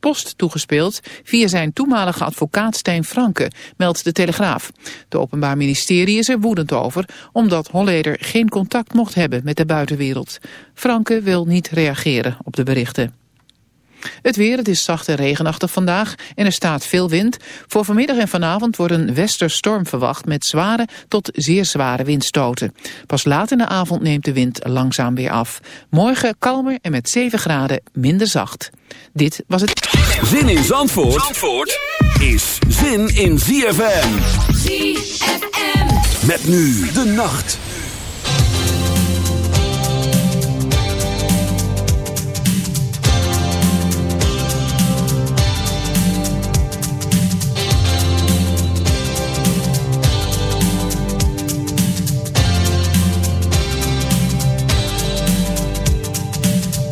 post toegespeeld via zijn toenmalige advocaat Stijn Franke, meldt de Telegraaf. Het Openbaar Ministerie is er woedend over, omdat Holleder geen contact mocht hebben met de buitenwereld. Franke wil niet reageren op de berichten. Het weer, het is zacht en regenachtig vandaag en er staat veel wind. Voor vanmiddag en vanavond wordt een westerstorm verwacht met zware tot zeer zware windstoten. Pas laat in de avond neemt de wind langzaam weer af. Morgen kalmer en met 7 graden minder zacht. Dit was het... Zin in Zandvoort, Zandvoort is zin in ZFM. ZFM. Met nu de nacht.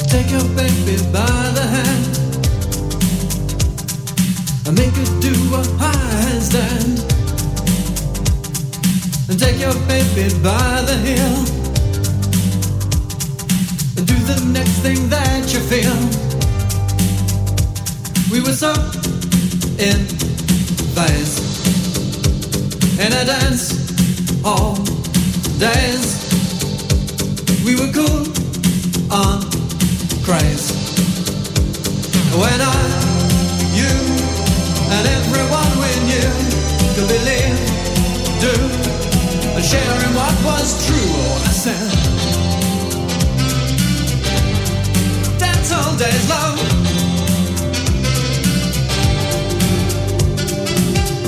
Take your baby by and make do a handstand. And take your baby by the heel and do the next thing that you feel. We were so in phase in a dance all days. We were cool on craze. When I, and everyone we knew could believe, do, and share in what was true. I said, dance all days, love.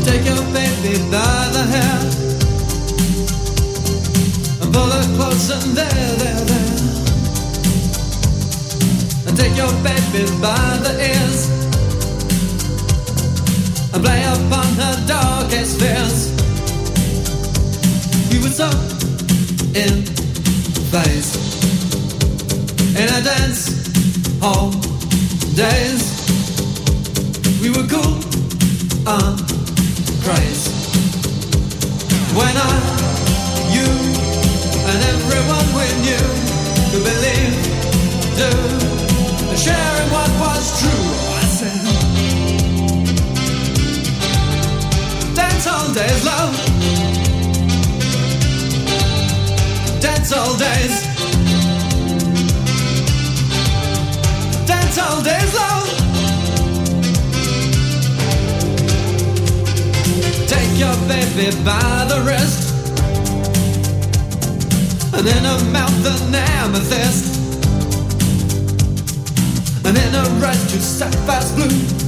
Take your baby by the hair and pull her close and there, there, there take your baby by the ears and play upon her darkest fears. We were so in phase in a dance hall days. We were cool and crazy when I, you, and everyone we knew could believe, do sharing what was true. All days, love. Dance all days. Dance all days, love. Take your baby by the wrist. And in her mouth an amethyst and in a rush to sapphire's blue.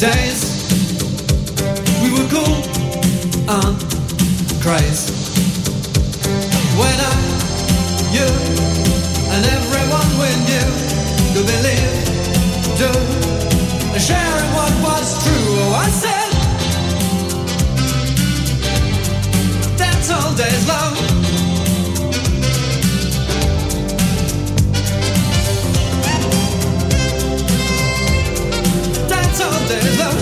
days we were cool and crazy. When I, you, and everyone we knew could believe, do, and sharing what was true. Oh, I said, that's all days long. It's all there's love.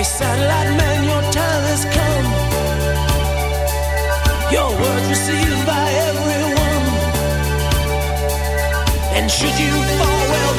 Hey, satellite man, your time has come. Your word received by everyone. And should you fall, well,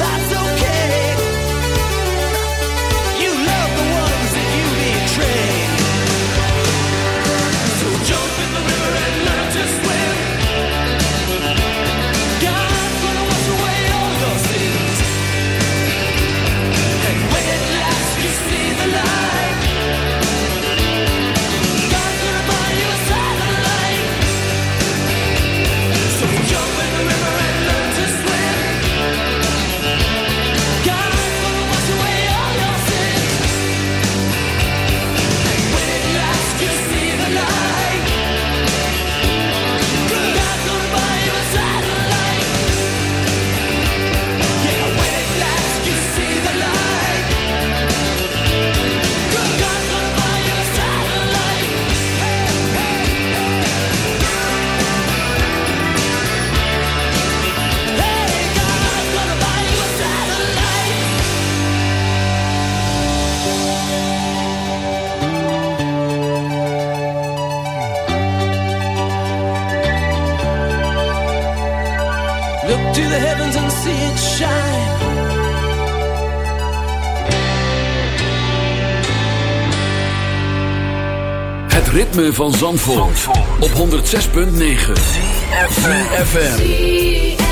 to the heavens and see it shine. Het ritme van Zandvoort, Zandvoort. op 106.9 FM.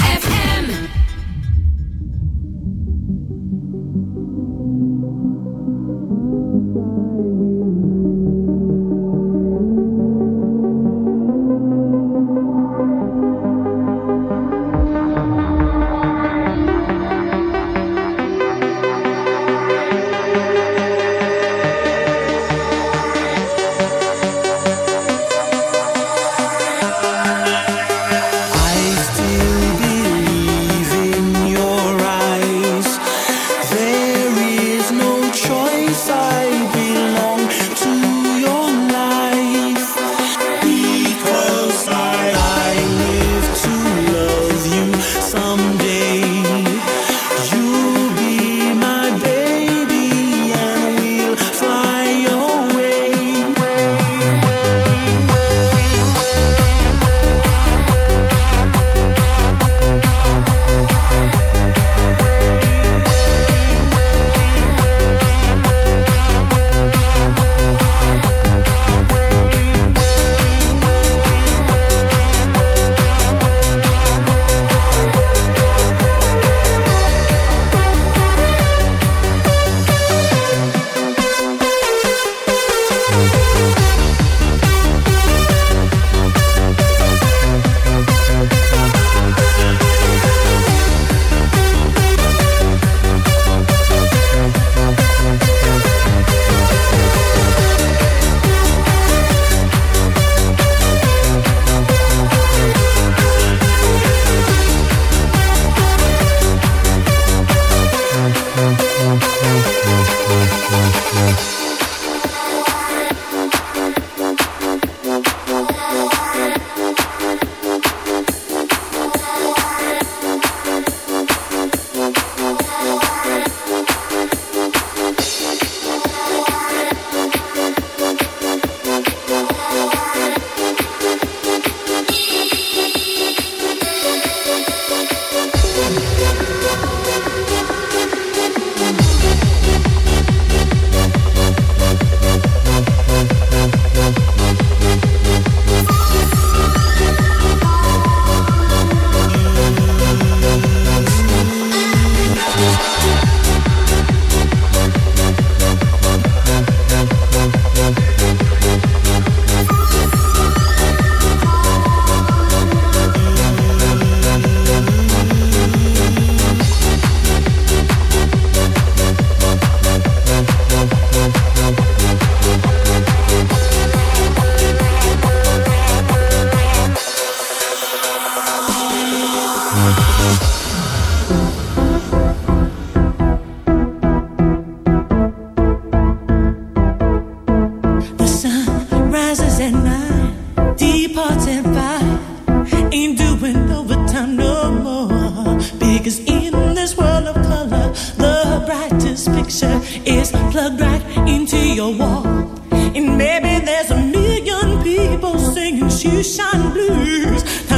Constitution blues.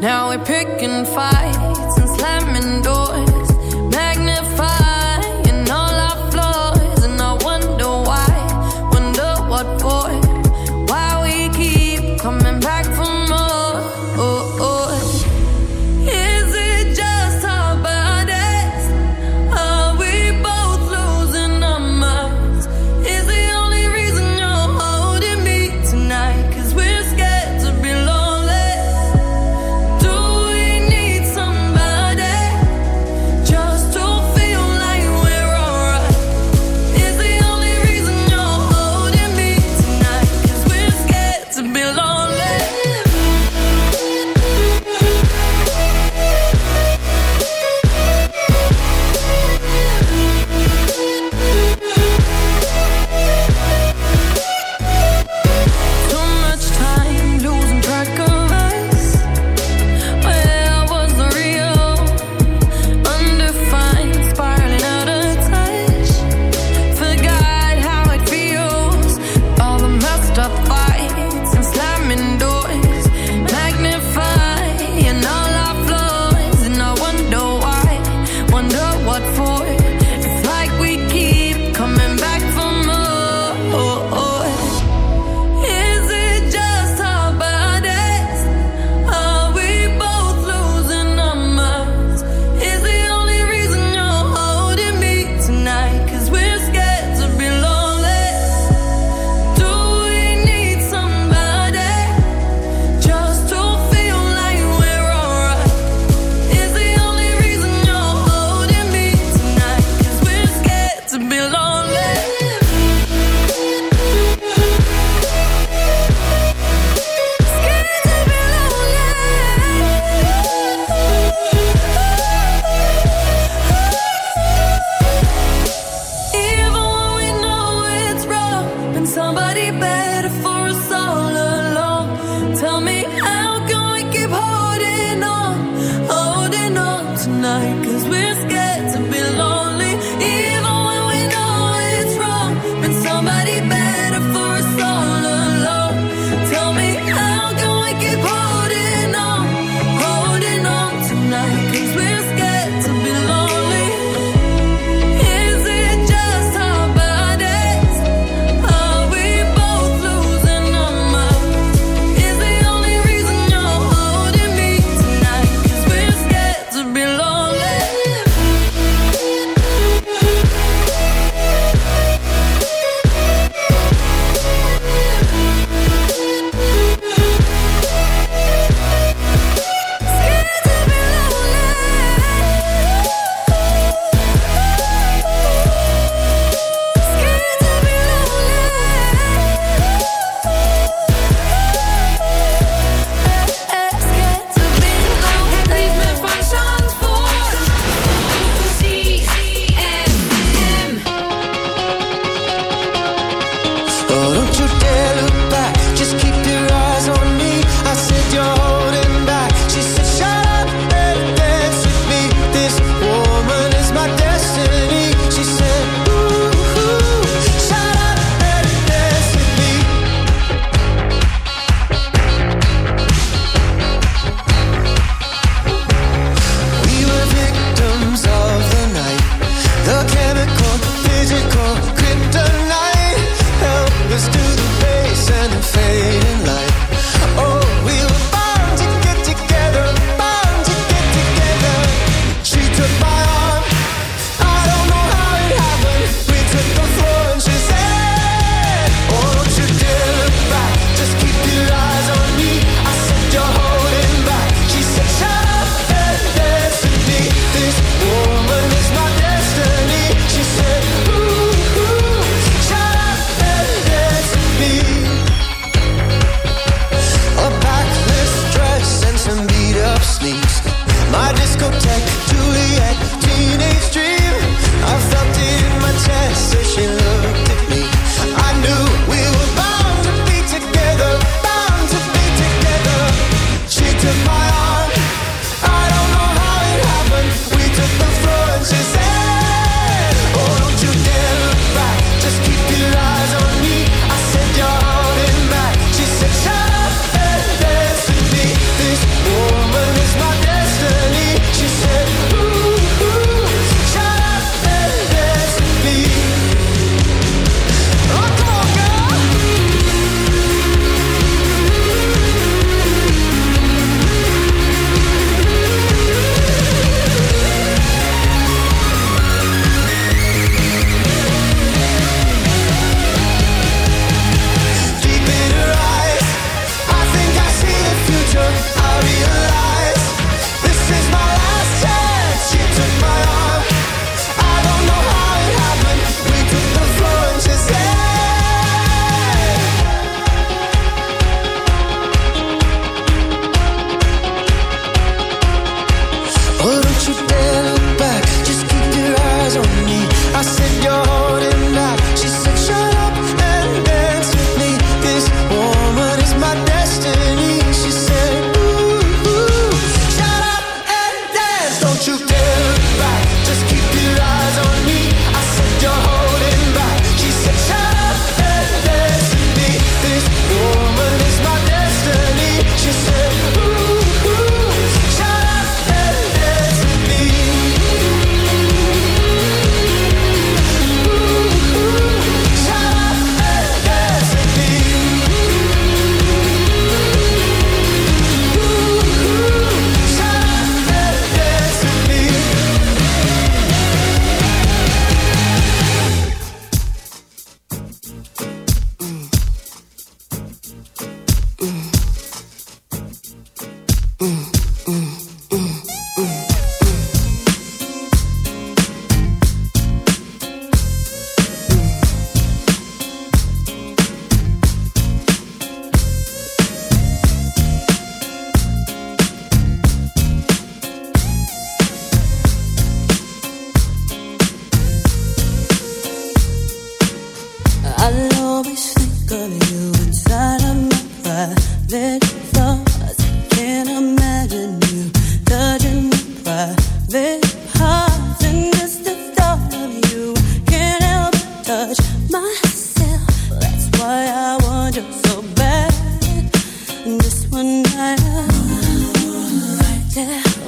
Now we're overnight. Yeah.